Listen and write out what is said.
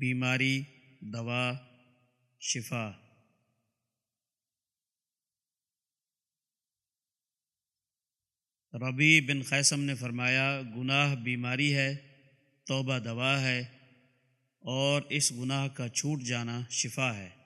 بیماری، دوا، شفا۔ ربی بن قیسم نے فرمایا، گناہ بیماری ہے، توبہ دوا ہے اور اس گناہ کا چھوٹ جانا شفا ہے۔